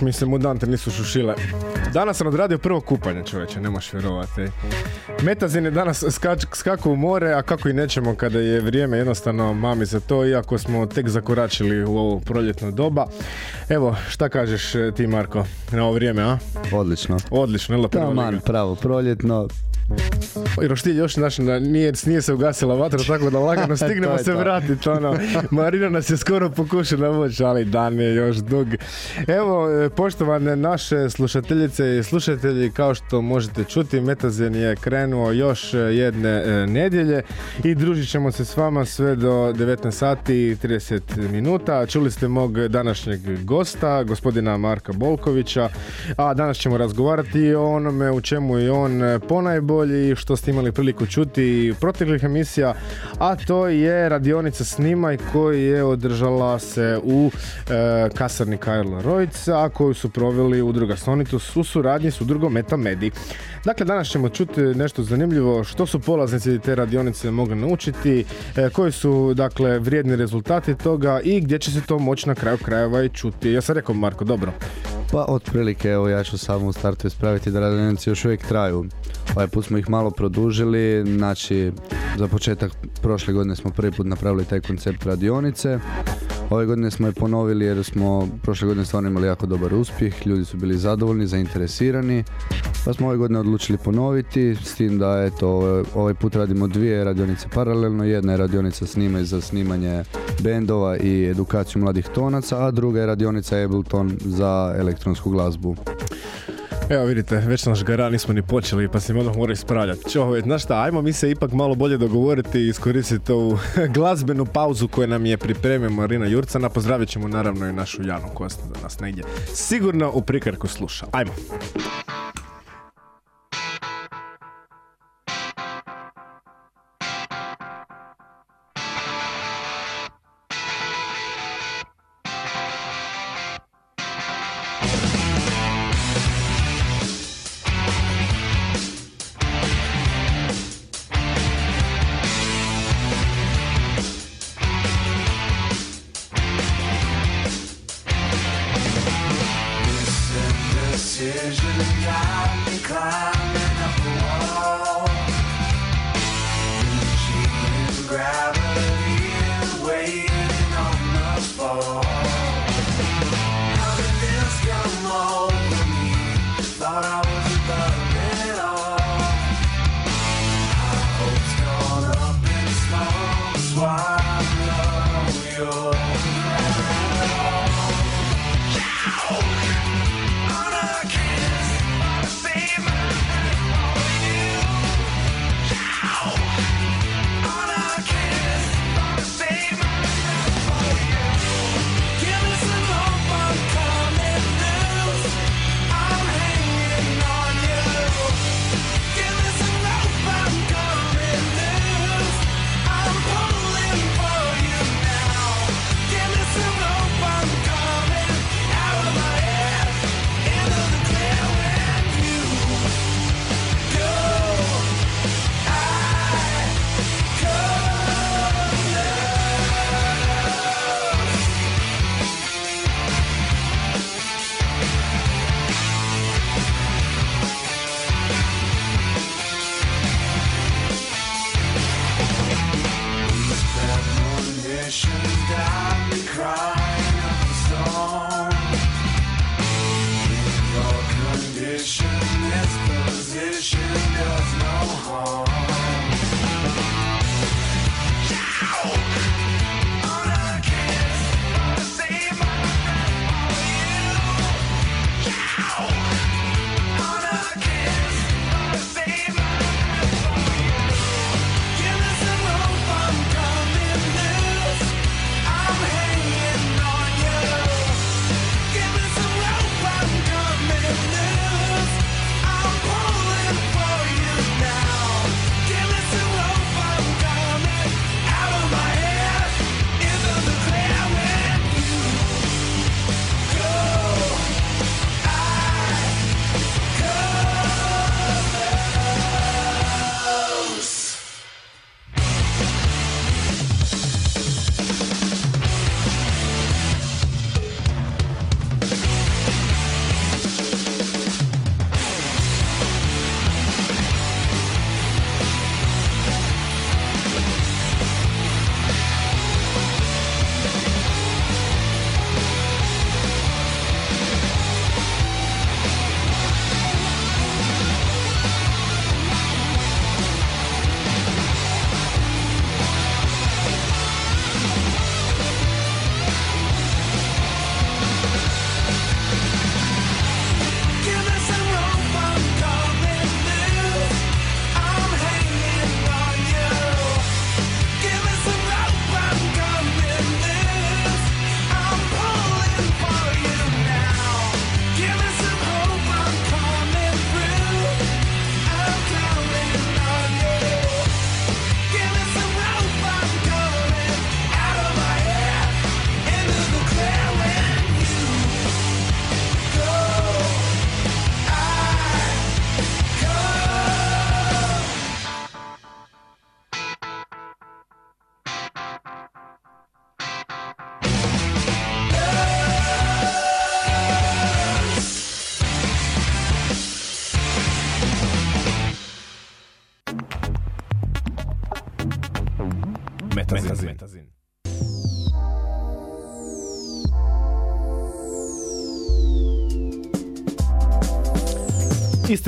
Mi se mudante nisu šušile. Danas sam odradio prvo kupanje čovječe, ne možeš vjerovati. Metazin je danas skač, skakao u more, a kako i nećemo kada je vrijeme jednostavno mami za to, iako smo tek zakoračili u ovo proljetno doba. Evo, šta kažeš eh, ti Marko na ovo vrijeme, a? Odlično. Odlično, jel prva Taman, pravo proljetno. Roštilj još naš, na- nije, nije se ugasila vatra, tako da lagano stignemo se vratiti. Ono. Marina nas je skoro pokušala navući, ali dan je još dug. Evo, e, poštovane naše slušateljice i slušatelji, kao što možete čuti, Metazen je krenuo još e, jedne e, nedjelje i družit ćemo se s vama sve do 19 sati i 30 minuta. Čuli ste mog današnjeg gosta, gospodina Marka Bolkovića, a danas ćemo razgovarati o onome u čemu je on ponajbolji i što ste imali priliku čuti proteklih emisija, a to je radionica Snimaj koji je održala se u e, kasarni Karla Rojca, a koju su proveli udruga Sonitus u suradnji s udrugom Metamedi. Dakle, danas ćemo čuti nešto zanimljivo, što su polaznici te radionice mogli naučiti, e, koji su, dakle, vrijedni rezultati toga i gdje će se to moći na kraju krajeva i čuti. Ja sam rekao, Marko, dobro. Pa otprilike, evo ja ću samo u startu ispraviti da radionice još uvijek traju. Ovaj put smo ih malo produžili, znači za početak prošle godine smo prvi put napravili taj koncept radionice. Ove godine smo je ponovili jer smo prošle godine stvarno imali jako dobar uspjeh, ljudi su bili zadovoljni, zainteresirani, pa smo ove godine odlučili ponoviti, s tim da eto, ovaj- put radimo dvije radionice paralelno, jedna je radionica snimaj za snimanje bendova i edukaciju mladih tonaca, a druga je radionica Ableton za elektronsku glazbu. Evo vidite, već naš gara nismo ni počeli pa se odmah mora ispravljati. Čovjek, znaš šta, ajmo mi se ipak malo bolje dogovoriti i iskoristiti ovu glazbenu pauzu koju nam je pripremio Marina Jurcana. Pozdravit ćemo naravno i našu Janu koja da nas negdje sigurno u prikarku sluša. Ajmo.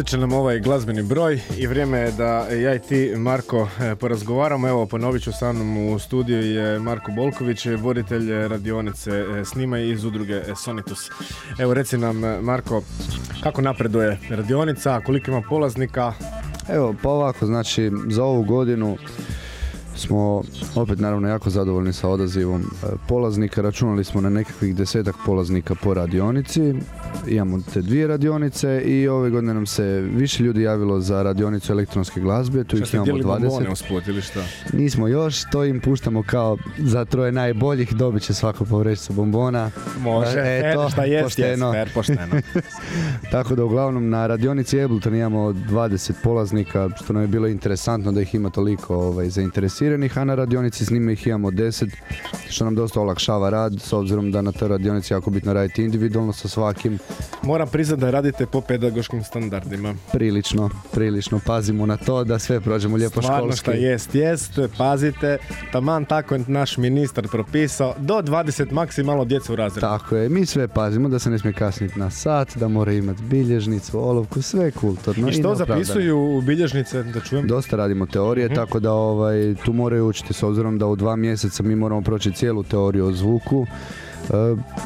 Ističe nam ovaj glazbeni broj i vrijeme je da ja i ti, Marko, e, porazgovaramo. Evo, ponovit ću sa u studiju je Marko Bolković, voditelj radionice e, Snimaj iz udruge Sonitus. Evo, reci nam, e, Marko, kako napreduje radionica, koliko ima polaznika? Evo, pa ovako, znači, za ovu godinu smo opet naravno jako zadovoljni sa odazivom polaznika. Računali smo na nekakvih desetak polaznika po radionici imamo te dvije radionice i ove godine nam se više ljudi javilo za radionicu elektronske glazbe, tu ih imamo 20. Usput, ili šta? Nismo još, to im puštamo kao za troje najboljih, dobit će svako po vrećicu bombona. Može, e, to, šta jest, pošteno. Jest, pošteno. Tako da uglavnom na radionici Ableton imamo 20 polaznika, što nam je bilo interesantno da ih ima toliko ovaj, zainteresiranih, a na radionici s njima ih imamo 10, što nam dosta olakšava rad, s obzirom da na toj radionici jako bitno raditi individualno sa svakim Moram priznati da radite po pedagoškim standardima. Prilično, prilično. Pazimo na to da sve prođemo lijepo Stvarno školski. Stvarno jest, jest. Pazite, taman tako je naš ministar propisao. Do 20 maksimalno djeca u razredu. Tako je. Mi sve pazimo da se ne smije kasniti na sat, da mora imati bilježnicu, olovku, sve kulturno. I što zapisuju u bilježnice, da čujem? Dosta radimo teorije, mhm. tako da ovaj, tu moraju učiti s obzirom da u dva mjeseca mi moramo proći cijelu teoriju o zvuku. E,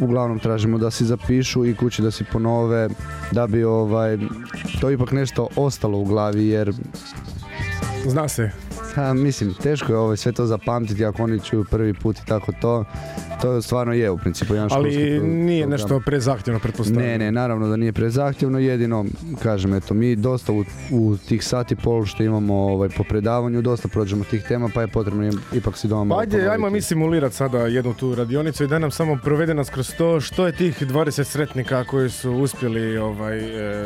uglavnom tražimo da si zapišu i kući da si ponove da bi ovaj to ipak nešto ostalo u glavi jer Zna se. Ha, mislim, teško je ovaj, sve to zapamtiti ako oni čuju prvi put i tako to to stvarno je u principu jedan Ali nije nešto prezahtjevno pretpostavljeno. Ne, ne, naravno da nije prezahtjevno, jedino kažem eto mi dosta u, u tih sati pol što imamo ovaj, po predavanju dosta prođemo tih tema pa je potrebno ipak si doma Pa ajde, ajmo mi simulirati sada jednu tu radionicu i da nam samo provede nas kroz to što je tih 20 sretnika koji su uspjeli ovaj,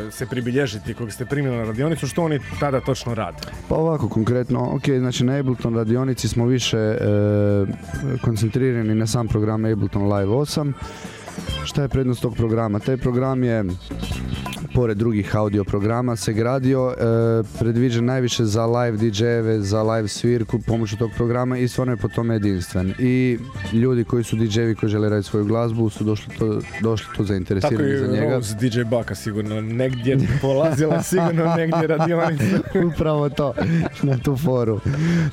e, se pribilježiti kog ste primili na radionicu, što oni tada točno rade? Pa ovako konkretno, ok, znači na Ableton radionici smo više e, koncentrirani na sam program Ableton Live 8. Šta je prednost tog programa? Taj program je pored drugih audio programa se gradio, e, predviđen najviše za live DJ-eve, za live svirku pomoću tog programa i stvarno je po tome jedinstven. I ljudi koji su DJ-evi koji žele raditi svoju glazbu su došli to, došli tu zainteresirani za njega. Tako i DJ Baka sigurno negdje polazila, sigurno negdje radionica. Upravo to, na tu foru.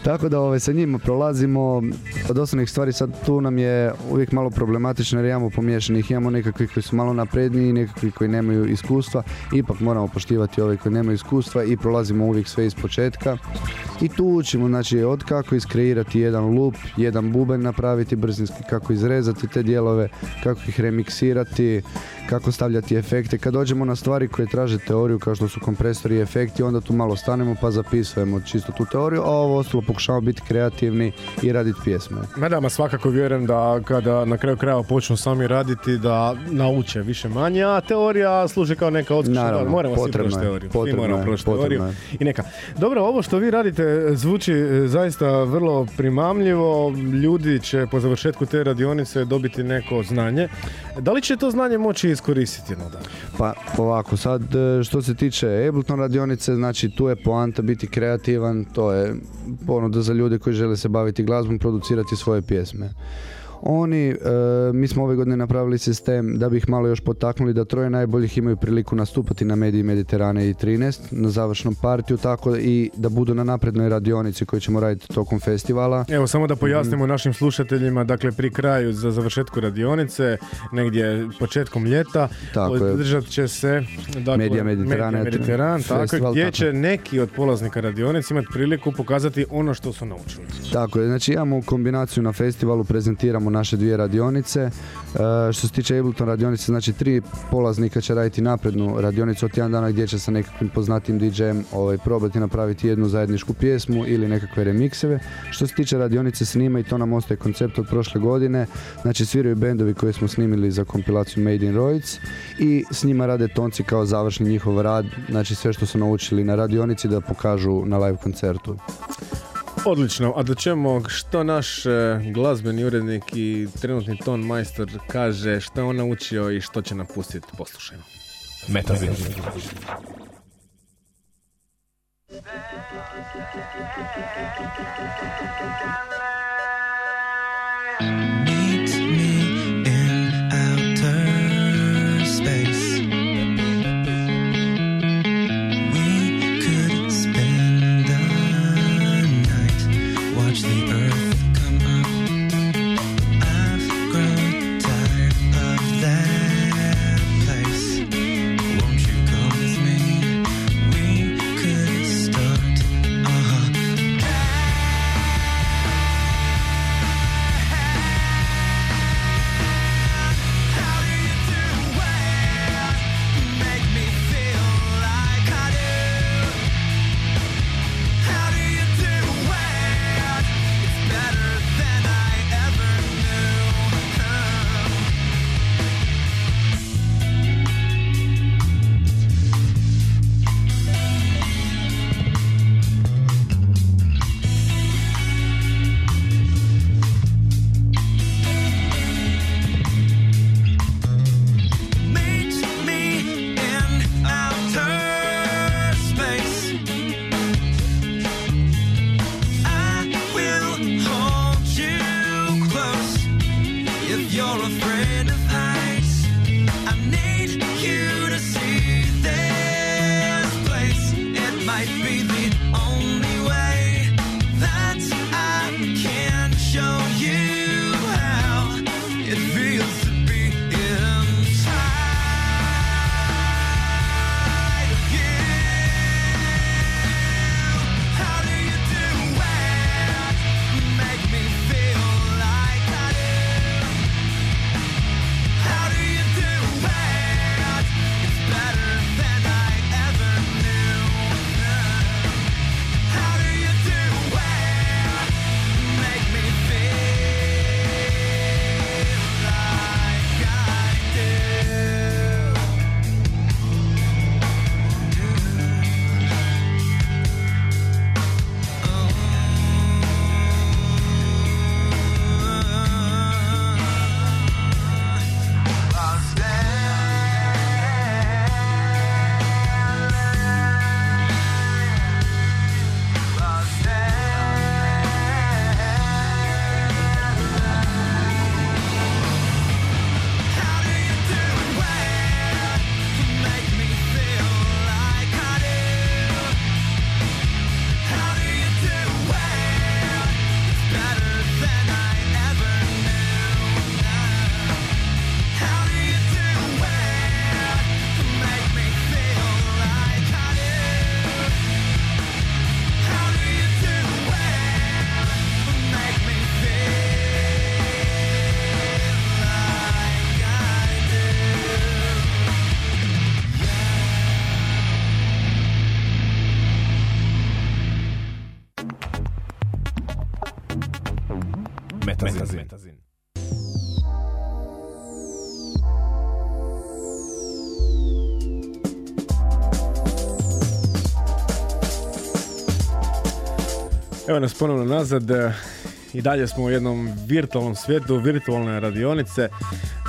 Tako da ove, sa njima prolazimo od osnovnih stvari, sad tu nam je uvijek malo problematično jer imamo pomješanih, imamo nekakvih koji su malo napredniji, nekakvi koji nemaju iskustva ipak moramo poštivati ove koji nemaju iskustva i prolazimo uvijek sve iz početka. I tu učimo, znači, od kako iskreirati jedan loop, jedan buben napraviti brzinski, kako izrezati te dijelove, kako ih remiksirati, kako stavljati efekte. Kad dođemo na stvari koje traže teoriju kao što su kompresori i efekti, onda tu malo stanemo pa zapisujemo čisto tu teoriju, a ovo ostalo pokušavamo biti kreativni i raditi pjesme. Madama, svakako vjerujem da kada na kraju krajeva počnu sami raditi da nauče više manje, a teorija služi kao neka odlična. Moramo svi proći teoriju. moramo proći teoriju. I neka. Dobro, ovo što vi radite zvuči e, zaista vrlo primamljivo. Ljudi će po završetku te radionice dobiti neko znanje. Da li će to znanje moći iskoristiti jednog Pa ovako, sad e, što se tiče Ableton radionice, znači tu je poanta biti kreativan, to je ponuda za ljude koji žele se baviti glazbom, producirati svoje pjesme. Oni, e, mi smo ove godine napravili sistem da bi ih malo još potaknuli da troje najboljih imaju priliku nastupati na Mediji Mediterane i 13 na završnom partiju, tako i da budu na naprednoj radionici koju ćemo raditi tokom festivala. Evo, samo da pojasnimo mm. našim slušateljima, dakle pri kraju za završetku radionice, negdje početkom ljeta, tako održat će se dakle, Medija Mediterane, Mediteran, tako, gdje će neki od polaznika radionice imati priliku pokazati ono što su naučili. Tako je, znači imamo kombinaciju na festivalu, prezentiramo naše dvije radionice. E, što se tiče Ableton radionice, znači tri polaznika će raditi naprednu radionicu od tjedan dana gdje će sa nekakvim poznatim DJ-em ovaj, probati napraviti jednu zajedničku pjesmu ili nekakve remikseve. Što se tiče radionice snima i to nam ostaje koncept od prošle godine, znači sviraju bendovi koje smo snimili za kompilaciju Made in Roids i s njima rade tonci kao završni njihov rad, znači sve što su naučili na radionici da pokažu na live koncertu. Odlično, a da ćemo što naš e, glazbeni urednik i trenutni ton majstor kaže što je on naučio i što će napustiti, poslušajmo. Metazin. Meet Evo nas ponovno nazad. e, I dalje smo u jednom virtualnom svijetu, virtualne radionice.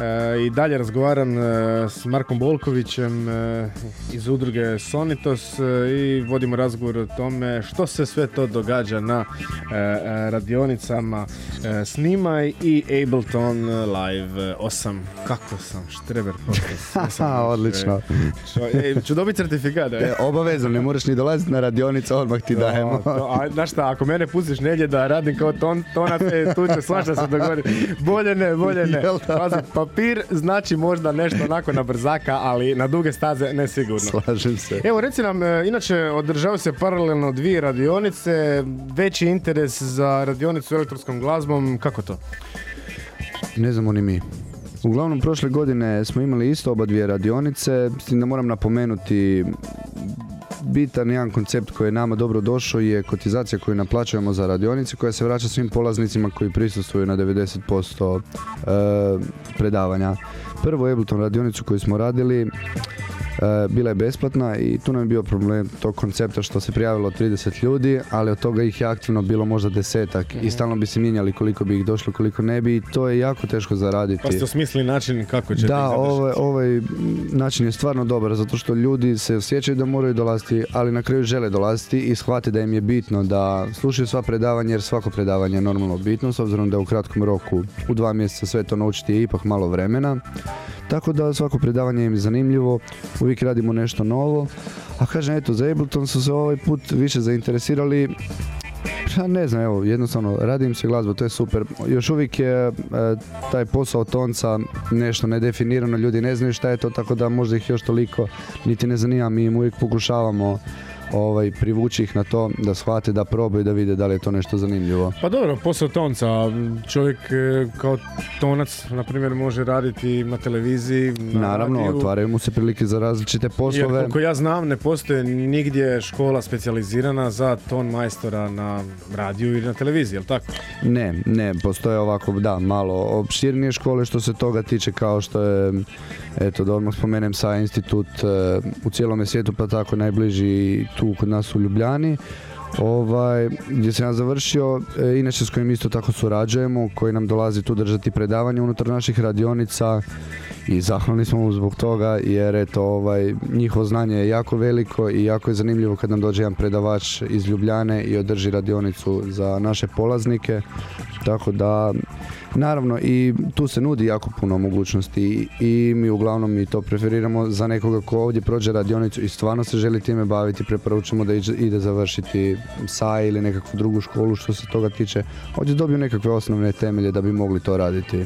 E, I dalje razgovaram e, s Markom Bolkovićem e, iz udruge Sonitos e, i vodimo razgovor o tome što se sve to događa na e, e, radionicama e, Snimaj i Ableton Live 8. Kako sam štreber odlično. Čo- ej, ću dobiti certifikat. e? E, obavezno, ne moraš ni dolaziti na radionicu, odmah ti dajemo. A znaš šta, ako mene pustiš negdje da radim kao ton, tonac, e, tu će svašta se dogoditi. Bolje ne, bolje ne. Da? Papir znači možda nešto onako na brzaka, ali na duge staze ne sigurno. Slažem se. Evo reci nam, e, inače održavaju se paralelno dvije radionice, veći interes za radionicu elektronskom glazbom, kako to? Ne znamo ni mi. Uglavnom, prošle godine smo imali isto oba dvije radionice, s tim da moram napomenuti bitan jedan koncept koji je nama dobro došao je kotizacija koju naplaćujemo za radionice koja se vraća svim polaznicima koji prisustvuju na 90% e, predavanja. Prvu Ableton radionicu koju smo radili bila je besplatna i tu nam je bio problem tog koncepta što se prijavilo 30 ljudi, ali od toga ih je aktivno bilo možda desetak i stalno bi se mijenjali koliko bi ih došlo, koliko ne bi i to je jako teško zaraditi. Pa ste osmislili način kako ćete Da, ovaj, ovaj način je stvarno dobar zato što ljudi se osjećaju da moraju dolaziti, ali na kraju žele dolaziti i shvate da im je bitno da slušaju sva predavanja jer svako predavanje je normalno bitno s obzirom da u kratkom roku u dva mjeseca sve to naučiti je ipak malo vremena. Tako da svako predavanje im je zanimljivo, uvijek radimo nešto novo. A kažem, eto, za Ableton su se ovaj put više zainteresirali Pa ne znam, evo, jednostavno, radim se glazbu, to je super. Još uvijek je e, taj posao tonca nešto nedefinirano, ljudi ne znaju šta je to, tako da možda ih još toliko niti ne zanima, mi im uvijek pokušavamo ovaj, privući ih na to da shvate, da probaju, da vide da li je to nešto zanimljivo. Pa dobro, posao tonca, čovjek e, kao tonac, na primjer, može raditi na televiziji, na Naravno, radiju. otvaraju mu se prilike za različite Jer poslove. koliko ja znam, ne postoji nigdje škola specijalizirana za ton majstora na radiju ili na televiziji, jel tako? Ne, ne, postoje ovako, da, malo opširnije škole što se toga tiče kao što je, eto da odmah spomenem sa institut e, u cijelome svijetu pa tako najbliži tu kod nas u Ljubljani. Ovaj, gdje sam ja završio, e, inače s kojim isto tako surađujemo, koji nam dolazi tu držati predavanja unutar naših radionica i zahvalni smo mu zbog toga jer eto ovaj njihovo znanje je jako veliko i jako je zanimljivo kad nam dođe jedan predavač iz Ljubljane i održi radionicu za naše polaznike. Tako da naravno i tu se nudi jako puno mogućnosti i, mi uglavnom i to preferiramo za nekoga ko ovdje prođe radionicu i stvarno se želi time baviti. Preporučujemo da ide završiti SAI ili nekakvu drugu školu što se toga tiče. Ovdje dobiju nekakve osnovne temelje da bi mogli to raditi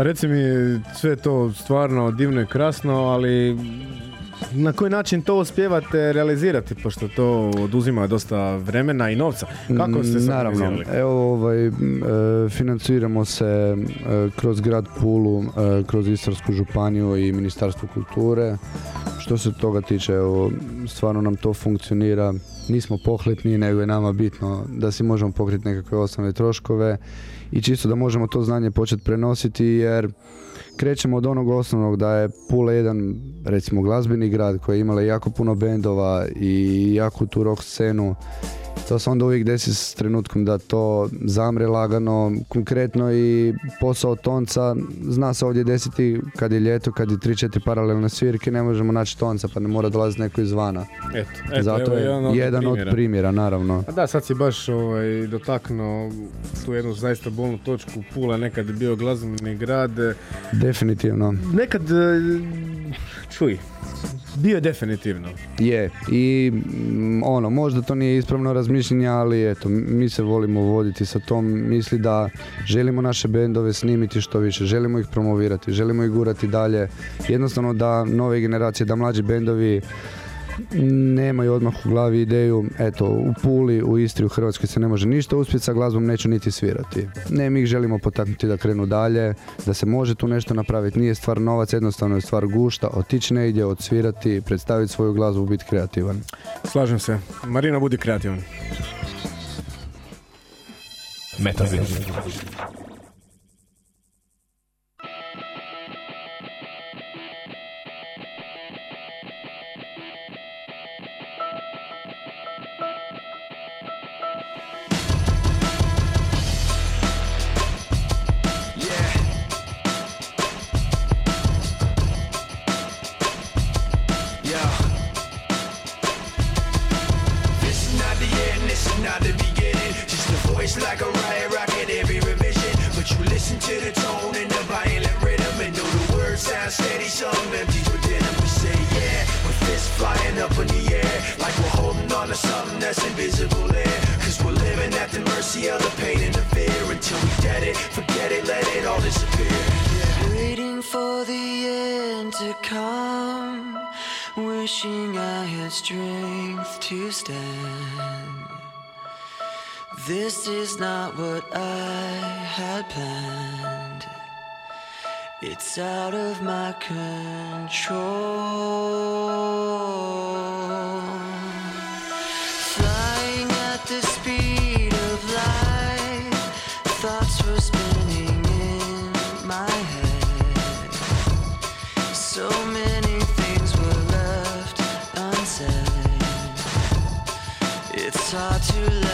A reci mi, sve to stvarno divno i krasno, ali na koji način to uspijevate realizirati, pošto to oduzima dosta vremena i novca? Kako ste se Naravno, evo ovaj, e, financiramo se e, kroz grad Pulu, e, kroz Istarsku županiju i Ministarstvo kulture. Što se toga tiče, evo, stvarno nam to funkcionira. Nismo pohlepni, nego je nama bitno da si možemo pokriti nekakve osnovne troškove i čisto da možemo to znanje početi prenositi jer krećemo od onog osnovnog da je Pula jedan recimo glazbeni grad koji je imala jako puno bendova i jaku tu rock scenu to se onda uvijek desi s trenutkom da to zamre lagano, konkretno i posao tonca zna se ovdje desiti kad je ljeto, kad je 3-4 paralelne svirke, ne možemo naći tonca pa ne mora dolaziti neko izvana. Eto, eto, Zato evo je jedan od primjera. primjera, naravno. A da, sad si baš ovaj, dotaknuo tu jednu zaista bolnu točku. Pula je nekad bio glazbeni grad. Definitivno. Nekad, e, čuj, bio je definitivno. Je, i mm, ono, možda to nije ispravno razmišljanje, ali eto, mi se volimo voditi sa tom misli da želimo naše bendove snimiti što više, želimo ih promovirati, želimo ih gurati dalje, jednostavno da nove generacije, da mlađi bendovi nemaju odmah u glavi ideju, eto, u Puli, u Istri, u Hrvatskoj se ne može ništa uspjeti sa glazbom, neću niti svirati. Ne, mi ih želimo potaknuti da krenu dalje, da se može tu nešto napraviti, nije stvar novac, jednostavno je stvar gušta, otići negdje, odsvirati, predstaviti svoju glazbu, biti kreativan. Slažem se. Marina, budi kreativan. Metazin. Up in the air. Like we're holding on to something that's invisible there. Cause we're living at the mercy of the pain and the fear. Until we get it, forget it, let it all disappear. Waiting for the end to come, wishing I had strength to stand. This is not what I had planned. It's out of my control. Flying at the speed of light, thoughts were spinning in my head. So many things were left unsaid. It's hard to let.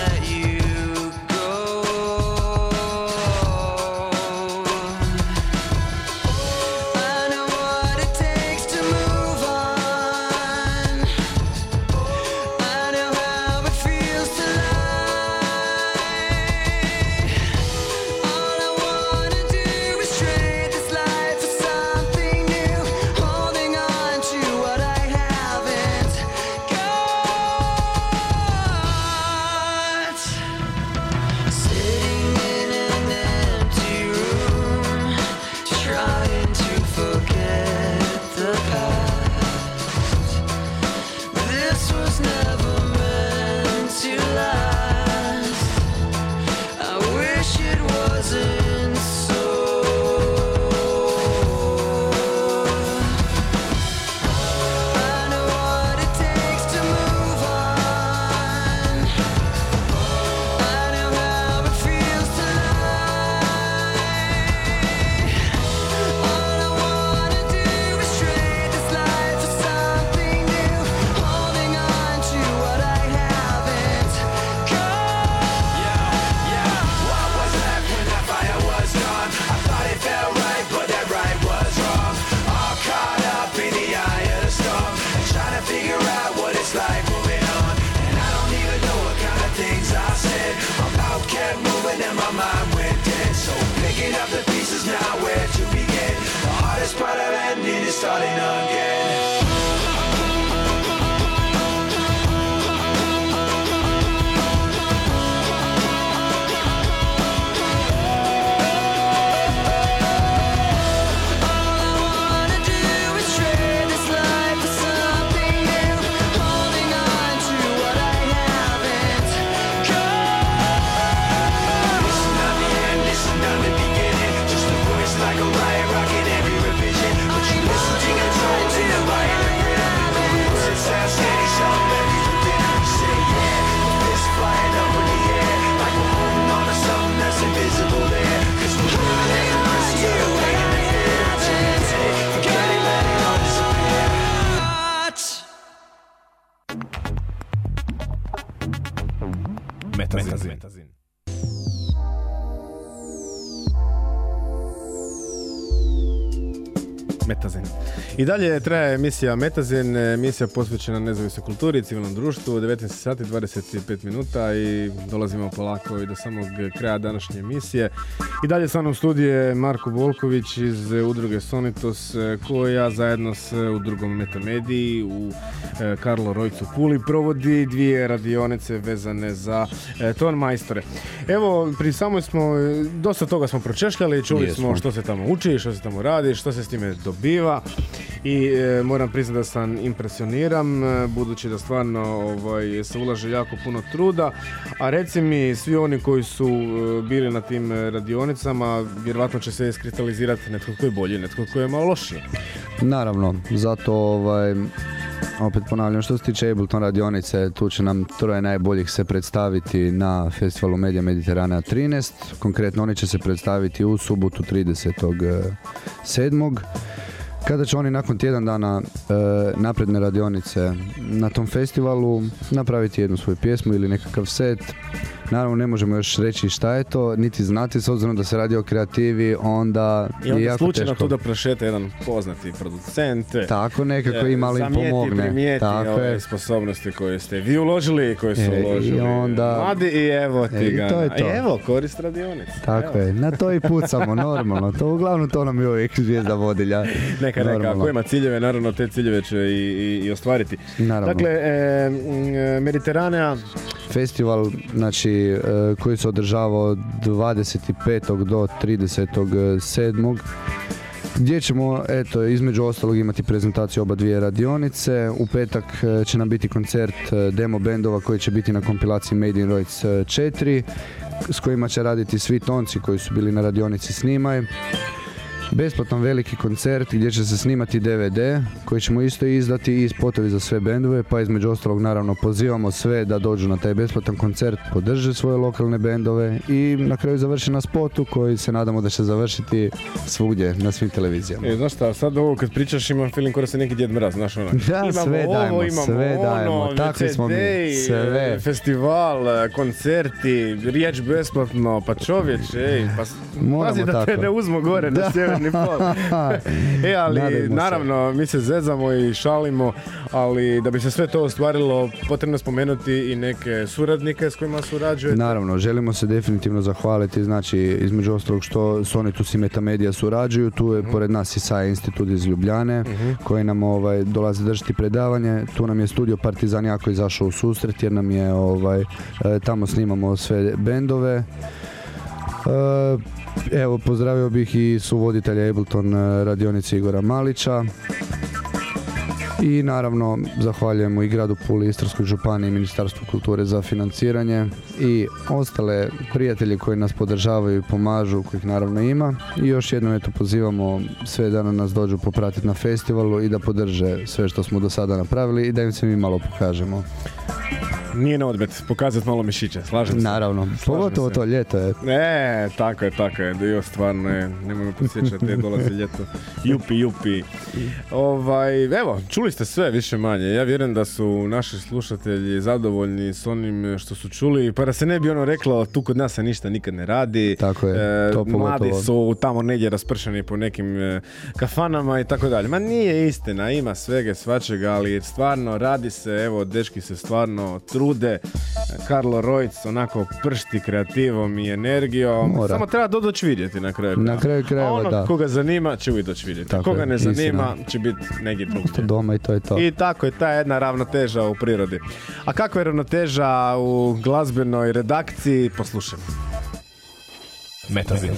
Dalje traje emisija Metazin, emisija posvećena nezavisnoj kulturi i civilnom društvu, 19 sati 25 minuta i dolazimo polako i do samog kraja današnje emisije. I dalje sa mnom u studiju je Marko Volković iz udruge Sonitos koja zajedno s udrugom Metamediji u e, Karlo Rojcu Puli provodi dvije radionice vezane za e, ton majstore. Evo, pri samoj smo, e, dosta toga smo pročešljali, čuli Jesmo. smo što se tamo uči, što se tamo radi, što se s time dobiva i e, moram priznati da sam impresioniram e, budući da stvarno ovaj, se ulaže jako puno truda, a reci mi svi oni koji su e, bili na tim e, radionicama, vjerojatno će se iskristalizirati netko tko je bolji, netko tko je malo lošiji. Naravno, zato ovaj, opet ponavljam, što se tiče Ableton radionice, tu će nam troje najboljih se predstaviti na festivalu Media Mediterana 13. Konkretno oni će se predstaviti u subotu 30.7. Kada će oni nakon tjedan dana e, napredne radionice na tom festivalu napraviti jednu svoju pjesmu ili nekakav set. Naravno ne možemo još reći šta je to, niti znati s obzirom da se radi o kreativi, onda I je onda jako slučajno teško. tu da prošeta jedan poznati producent. Tako nekako e, i malo im zamijeti, pomogne. primijeti Tako ove je. sposobnosti koje ste vi uložili i koje su E, i uložili onda- mladi i evo ti E, i ga. to je to. I evo, korist radionice. Tako Evo. je, na to i pucamo, normalno. To uglavnom to nam je uvijek zvijezda vodilja. Neka, neka, Normalno. ako ima ciljeve, naravno te ciljeve će i, i, i ostvariti. Naravno. Dakle, e, e, Mediteranea, Festival znači, e, koji se održava od 25. do 30.7. gdje ćemo eto između ostalog imati prezentaciju oba dvije radionice. U petak e, će nam biti koncert e, demo bendova koji će biti na kompilaciji Made in Roids 4 s kojima će raditi svi tonci koji su bili na radionici Snimaj. Besplatan veliki koncert gdje će se snimati DVD koji ćemo isto izdati i spotovi za sve bendove, pa između ostalog naravno pozivamo sve da dođu na taj besplatan koncert, podrže svoje lokalne bendove i na kraju završi na spotu koji se nadamo da će završiti svugdje na svim televizijama. E, znaš šta, sad ovo kad pričaš imam kao da se neki djed mraz, znaš ono. Da, imamo sve ovo, dajemo, imamo sve ono, dajemo, takvi smo mi, sve. e, festival, e, koncerti, riječ besplatno, pa čovječe, ej, pa Moramo pazi da te tako. ne uzmu gore na sjeverni pol. e, ali Nadajmo se. naravno, mi se zezamo i šalimo, ali da bi se sve to ostvarilo, potrebno spomenuti i neke suradnike s kojima surađujete. Naravno, želimo se definitivno zahvaliti, znači između ostalog što Sonitus i Metamedia surađuju, tu je pored nas i SAI institut iz Ljubljane koji nam ovaj, dolazi držati predavanje, tu nam je studio Partizan jako izašao u susret jer nam je ovaj, e, tamo snimamo sve bendove. E, Evo, pozdravio bih i suvoditelja Ableton e, radionice Igora Malića. I naravno zahvaljujemo i gradu Puli, Istarskoj županiji i Ministarstvu kulture za financiranje i ostale prijatelje koji nas podržavaju i pomažu, kojih naravno ima. I još jednom eto pozivamo sve da na nas dođu popratiti na festivalu i da podrže sve što smo do sada napravili i da im se mi malo pokažemo. Nije na odmet, pokazati malo mišiće, slažem se. Naravno, pogotovo to ljeto je. E, tako je, tako je, dio stvarno je, nemojmo posjećati, je dolazi ljeto, jupi, jupi. Ovaj, evo, čuli ste sve više manje, ja vjerujem da su naši slušatelji zadovoljni s onim što su čuli, pa da se ne bi ono reklo, tu kod nas se ništa nikad ne radi, Tako je, E, to mladi su tamo negdje raspršeni po nekim e, kafanama i tako dalje, ma nije istina, ima svega svačega, ali stvarno radi se, evo, dečki se stvarno trude, Karlo Rojc onako pršti kreativom i energijom, Mora. samo treba do doći vidjeti na kraju. Na kraju krajeva, ono da. koga zanima će uvijek doći vidjeti. Tako koga je, ne istina. zanima će biti negdje drugdje. Doma i to je to. I tako je ta jedna ravnoteža u prirodi. A kakva je ravnoteža u glazbenoj redakciji? Poslušajmo. Metazin.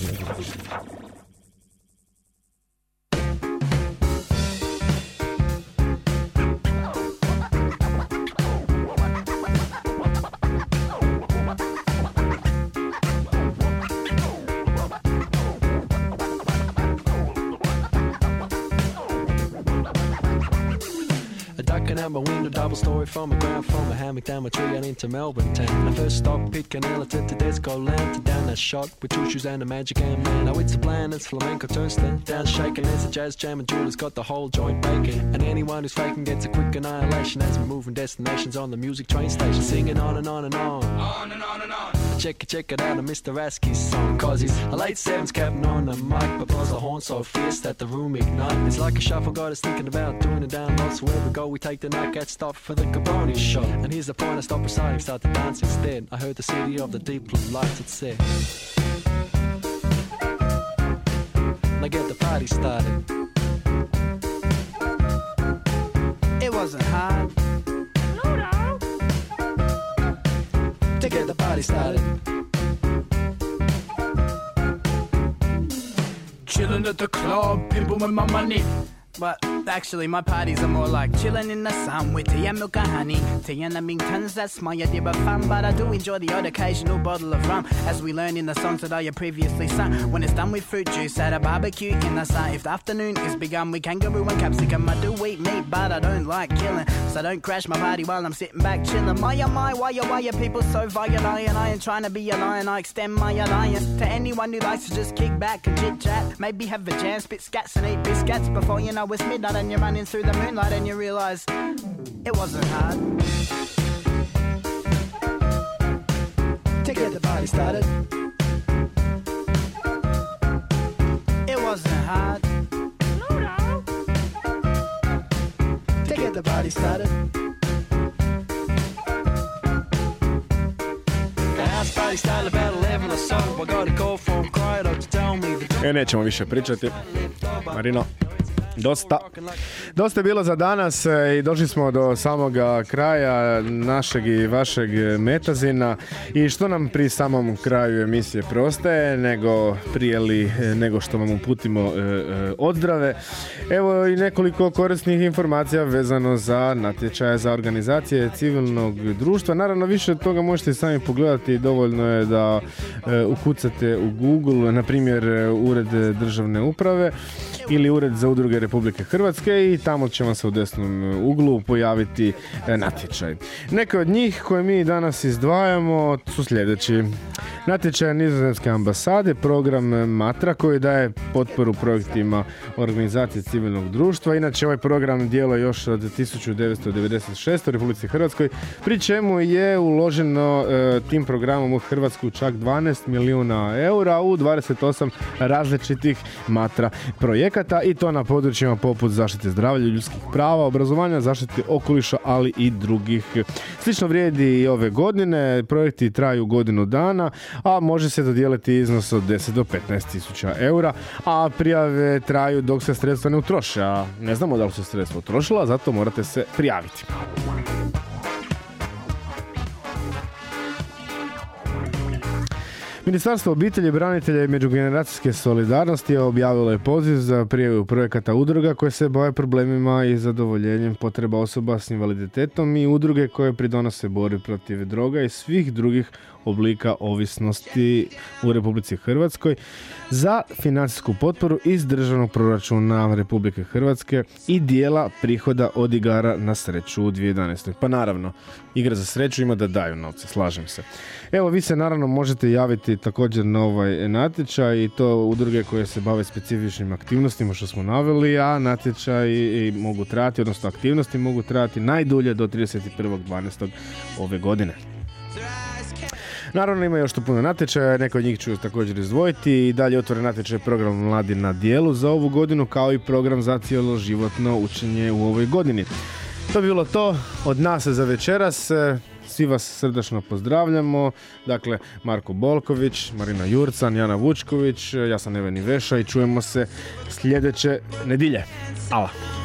Out my window, double story from a ground from a hammock down my tree and into Melbourne town. I first stop stopped Pete Canella to Tedesco land to down that shot with two shoes and a magic hand man. Now it's a plan, it's flamenco turnstile. Down shaking, there's a jazz jam and Julie's got the whole joint baking. And anyone who's faking gets a quick annihilation as we're moving destinations on the music train station. Singing on and on and on. On and on and on. Check it, check it out, a Mr. Askey's song. Cause he's a late sevens captain on the mic, but blows the horn so fierce that the room ignite. It's like a shuffle, got us thinking about doing it down low. So where we go, we take the night, get stopped for the Caboni show. And here's the point, I stop reciting, start to dance instead. I heard the city of the deep blue lights, it said. Now get the party started. It wasn't hard. To get the party started. Chilling at the club, pimping with my money. But actually, my parties are more like chilling in the sun with tea and milk and honey. Tea and Lamingtons, that's my idea of fun. But I do enjoy the odd occasional bottle of rum. As we learned in the songs that I previously sung. When it's done with fruit juice at a barbecue in the sun. If the afternoon is begun with kangaroo and capsicum, I do eat meat, but I don't like killing. So don't crash my party while I'm sitting back chilling. My oh my, why oh why are people so violent? I ain't trying to be a lion, I extend my alliance to anyone who likes to just kick back and chit chat. Maybe have a jam, spit scats and eat biscuits before you know it's midnight and you're running through the moonlight and you realize it wasn't hard. To get the party started. It wasn't hard. To get the party started. The house party started about 11 or so. I got a call from Cryo to tell me the E, nećemo više pričati. Marino. Dosta. Dosta je bilo za danas e, i došli smo do samoga kraja našeg i vašeg metazina i što nam pri samom kraju emisije prostaje nego prije li e, nego što vam uputimo e, odzdrave. Evo i nekoliko korisnih informacija vezano za natječaje za organizacije civilnog društva. Naravno više od toga možete sami pogledati, dovoljno je da ukucate u Google, na primjer Ured državne uprave ili Ured za udruge Republike Hrvatske i tamo će vam se u desnom uglu pojaviti e, natječaj. Neke od njih koje mi danas izdvajamo su sljedeći. Natječaj Nizozemske ambasade, program Matra koji daje potporu projektima organizacije civilnog društva. Inače ovaj program djeluje još od 1996. u Republici Hrvatskoj, pri čemu je uloženo e, tim programom u Hrvatsku čak 12 milijuna eura u 28 različitih Matra projekata i to na područjima poput zaštite zdravlja, ljudskih prava, obrazovanja, zaštite okoliša, ali i drugih. Slično vrijedi i ove godine, projekti traju godinu dana, a može se dodijeliti iznos od 10 do 15 tisuća eura, a prijave traju dok se sredstva ne utroše, a ne znamo da li su sredstva utrošila, zato morate se prijaviti. Ministarstvo obitelji, branitelja i međugeneracijske solidarnosti je objavilo je poziv za prijavu projekata udruga koje se bave problemima i zadovoljenjem potreba osoba s invaliditetom i udruge koje pridonose borbi protiv droga i svih drugih oblika ovisnosti u Republici Hrvatskoj za financijsku potporu iz državnog proračuna Republike Hrvatske i dijela prihoda od igara na sreću u 2011. Pa naravno, igra za sreću ima da daju novce, slažem se. Evo, vi se naravno možete javiti također na ovaj natječaj i to udruge koje se bave specifičnim aktivnostima što smo naveli, a natječaj i mogu trajati, odnosno aktivnosti mogu trajati najdulje do 31.12. ove godine. Naravno ima još tu puno natječaja, neko od njih ću također izdvojiti i dalje otvoren natječaj program Mladi na dijelu za ovu godinu kao i program za cijeloživotno učenje u ovoj godini. To bi bilo to od nas za večeras. Svi vas srdačno pozdravljamo. Dakle, Marko Bolković, Marina Jurcan, Jana Vučković, ja sam Neveni Veša i čujemo se sljedeće nedilje. Ala.